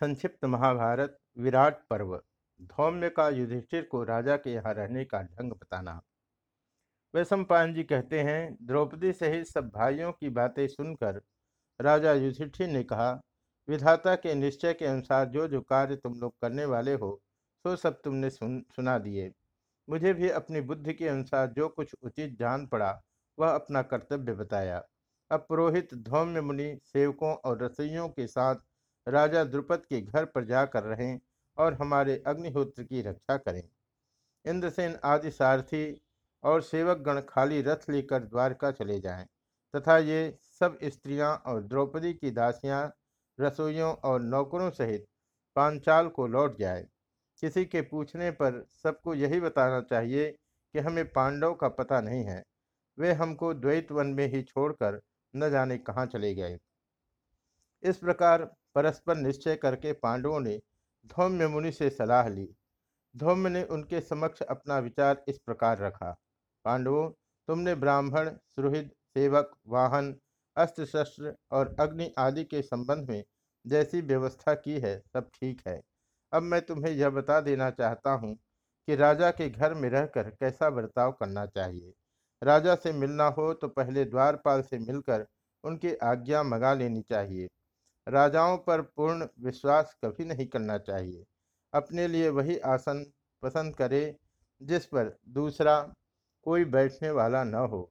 संक्षिप्त महाभारत, विराट पर्व, धौम्य का युधिष्ठिर को राजा के यहाँ रहने का ढंग बताना। वैशंपायन जी कहते हैं, द्रौपदी सहित सब भाइयों की बातें सुनकर राजा युधिष्ठिर ने कहा, विधाता के निश्चय के अनुसार जो जो कार्य तुम लोग करने वाले हो, सो सब तुमने सुन, सुना दिए। मुझे भी अपनी बुद्धि के अनुसार जो कुछ उचित जान पड़ा, वह अपना कर्तव्य बताया। अब पुरोहित धौम्य मुनि, सेवकों और रसोइयों के साथ राजा द्रुपद के घर पर जाकर रहें और हमारे अग्निहोत्र की रक्षा करें। इंद्रसेन आदि सारथी और सेवक गण खाली रथ लेकर द्वारका चले जाएँ तथा ये सब स्त्रियाँ और द्रौपदी की दासियाँ, रसोइयों और नौकरों सहित पांचाल को लौट जाए। किसी के पूछने पर सबको यही बताना चाहिए कि हमें पांडव का पता नहीं है। वे हमको द्वैत वन में ही छोड़कर न जाने कहाँ चले गए। इस प्रकार परस्पर निश्चय करके पांडवों ने धौम्य मुनि से सलाह ली। धौम्य ने उनके समक्ष अपना विचार इस प्रकार रखा। पांडवों, तुमने ब्राह्मण, सुहृद, सेवक, वाहन अस्त्र शस्त्र और अग्नि आदि के संबंध में जैसी व्यवस्था की है, सब ठीक है। अब मैं तुम्हें यह बता देना चाहता हूँ कि राजा के घर में रहकर कैसा बर्ताव करना चाहिए। राजा से मिलना हो तो पहले द्वारपाल से मिलकर उनकी आज्ञा मंगा लेनी चाहिए। राजाओं पर पूर्ण विश्वास कभी नहीं करना चाहिए। अपने लिए वही आसन पसंद करे, जिस पर दूसरा कोई बैठने वाला न हो।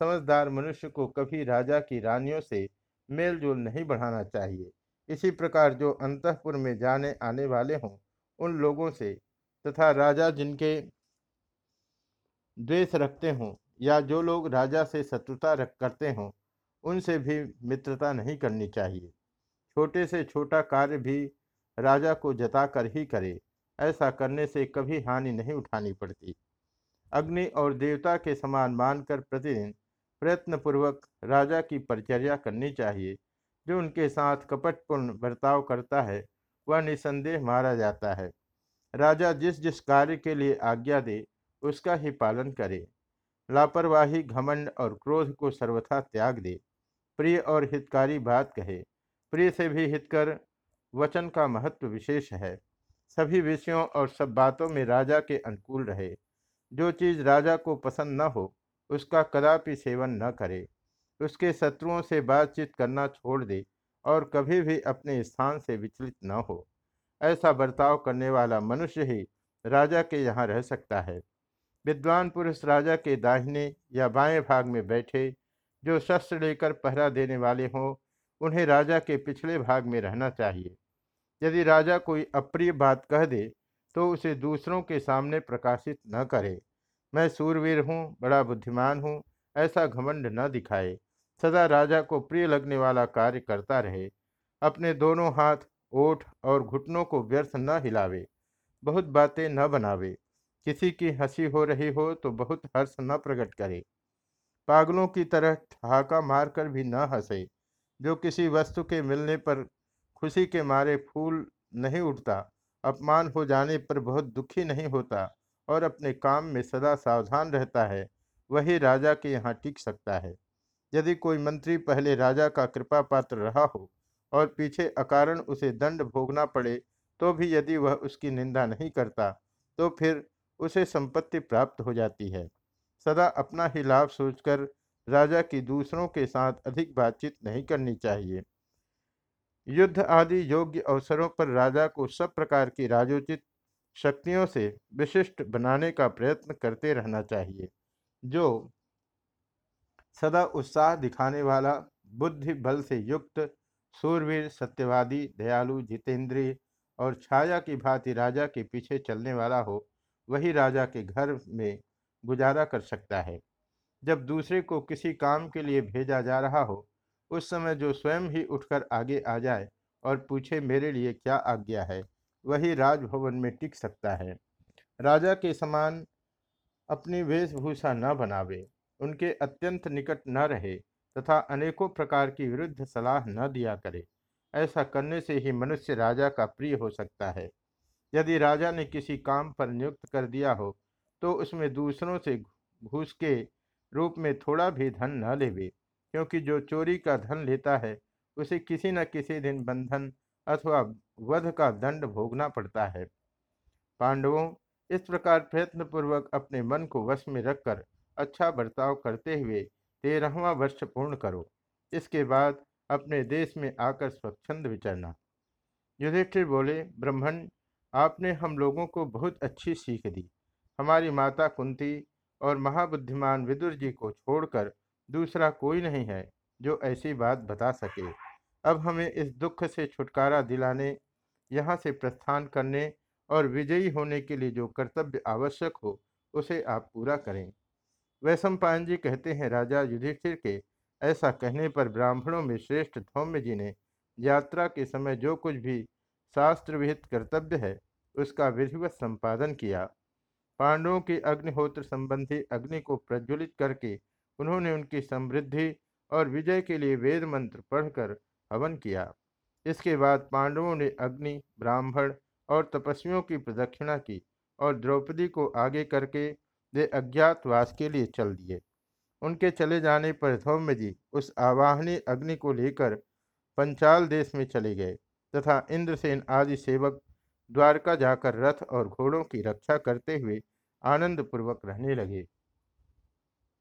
समझदार मनुष्य को कभी राजा की रानियों से मेल जोल नहीं बढ़ाना चाहिए। इसी प्रकार जो अंतपुर में जाने आने वाले हों, उन लोगों से तथा राजा जिनके द्वेष रखते हों या जो लोग राजा से शत्रुता रख करते हों, उनसे भी मित्रता नहीं करनी चाहिए। छोटे से छोटा कार्य भी राजा को जता कर ही करे, ऐसा करने से कभी हानि नहीं उठानी पड़ती। अग्नि और देवता के समान मानकर प्रतिदिन प्रयत्नपूर्वक राजा की परिचर्या करनी चाहिए। जो उनके साथ कपटपूर्ण बर्ताव करता है, वह निसंदेह मारा जाता है। राजा जिस जिस कार्य के लिए आज्ञा दे, उसका ही पालन करे। लापरवाही, घमंड और क्रोध को सर्वथा त्याग दे। प्रिय और हितकारी बात कहे। प्रिय से भी हितकर, वचन का महत्व विशेष है। सभी विषयों और सब बातों में राजा के अनुकूल रहे। जो चीज़ राजा को पसंद न हो, उसका कदापि सेवन न करे। उसके शत्रुओं से बातचीत करना छोड़ दे और कभी भी अपने स्थान से विचलित न हो। ऐसा बर्ताव करने वाला मनुष्य ही राजा के यहाँ रह सकता है। विद्वान पुरुष राजा के दाहिने या बाएँ भाग में बैठे, जो शस्त्र लेकर पहरा देने वाले हों उन्हें राजा के पिछले भाग में रहना चाहिए। यदि राजा कोई अप्रिय बात कह दे तो उसे दूसरों के सामने प्रकाशित न करे। मैं सूरवीर हूँ, बड़ा बुद्धिमान हूँ, ऐसा घमंड न दिखाए। सदा राजा को प्रिय लगने वाला कार्य करता रहे। अपने दोनों हाथ, ओठ और घुटनों को व्यर्थ न हिलावे। बहुत बातें न बनावे। किसी की हँसी हो रही हो तो बहुत हर्ष न प्रकट करे। पागलों की तरह ठहाका मारकर भी न हंसे। जो किसी वस्तु के मिलने पर खुशी के मारे फूल नहीं उठता, अपमान हो जाने पर बहुत दुखी नहीं होता और अपने काम में सदा सावधान रहता है, वही राजा के यहाँ टिक सकता है। यदि कोई मंत्री पहले राजा का कृपा पात्र रहा हो और पीछे अकारण उसे दंड भोगना पड़े तो भी यदि वह उसकी निंदा नहीं करता तो फिर उसे संपत्ति प्राप्त हो जाती है। सदा अपना ही लाभ सोचकर राजा की दूसरों के साथ अधिक बातचीत नहीं करनी चाहिए। युद्ध आदि योग्य अवसरों पर राजा को सब प्रकार की राजोचित शक्तियों से विशिष्ट बनाने का प्रयत्न करते रहना चाहिए, जो सदा उत्साह दिखाने वाला, बुद्धि बल से युक्त सूरवीर सत्यवादी, दयालु, जितेंद्रिय और छाया की भांति राजा के पीछे चलने वाला हो, वही राजा के घर में गुजारा कर सकता है। जब दूसरे को किसी काम के लिए भेजा जा रहा हो, उस समय जो स्वयं ही उठकर आगे आ जाए और पूछे, मेरे लिए क्या आज्ञा है? वही राजभवन में टिक सकता है। राजा के समान अपनी वेशभूषा न बनावे, उनके अत्यंत निकट न रहे तथा अनेकों प्रकार की विरुद्ध सलाह न दिया करे, ऐसा करने से ही मनुष्य राजा का प्रिय हो सकता है। यदि राजा ने किसी काम पर नियुक्त कर दिया हो तो उसमें दूसरों से घूस के रूप में थोड़ा भी धन न लेवे, क्योंकि जो चोरी का धन लेता है, उसे किसी न किसी दिन बंधन अथवा वध का दंड भोगना पड़ता है। पांडवों, इस प्रकार प्रयत्नपूर्वक अपने मन को वश में रखकर अच्छा बर्ताव करते हुए तेरहवा वर्ष पूर्ण करो। इसके बाद अपने देश में आकर स्वच्छंद विचरना। युधिष्ठिर बोले, ब्रह्मण, आपने हम लोगों को बहुत अच्छी सीख दी। हमारी माता कुंती और महाबुद्धिमान विदुर जी को छोड़कर दूसरा कोई नहीं है जो ऐसी बात बता सके। अब हमें इस दुख से छुटकारा दिलाने, यहाँ से प्रस्थान करने और विजयी होने के लिए जो कर्तव्य आवश्यक हो, उसे आप पूरा करें। वैशंपायन जी कहते हैं, राजा युधिष्ठिर के ऐसा कहने पर ब्राह्मणों में श्रेष्ठ धौम्य जी ने यात्रा के समय जो कुछ भी शास्त्र विहित कर्तव्य है, उसका विधिवत संपादन किया। पांडवों की अग्निहोत्र संबंधी अग्नि को प्रज्वलित करके उन्होंने उनकी समृद्धि और विजय के लिए वेद मंत्र पढ़कर हवन किया। इसके बाद पांडवों ने अग्नि, ब्राह्मण और तपस्वियों की प्रदक्षिणा की और द्रौपदी को आगे करके वे अज्ञातवास के लिए चल दिए। उनके चले जाने पर धौम्य जी उस आवाहनी अग्नि को लेकर पंचाल देश में चले गए तथा इंद्रसेन आदि सेवक द्वारका जाकर रथ और घोड़ों की रक्षा करते हुए आनंदपूर्वक रहने लगे।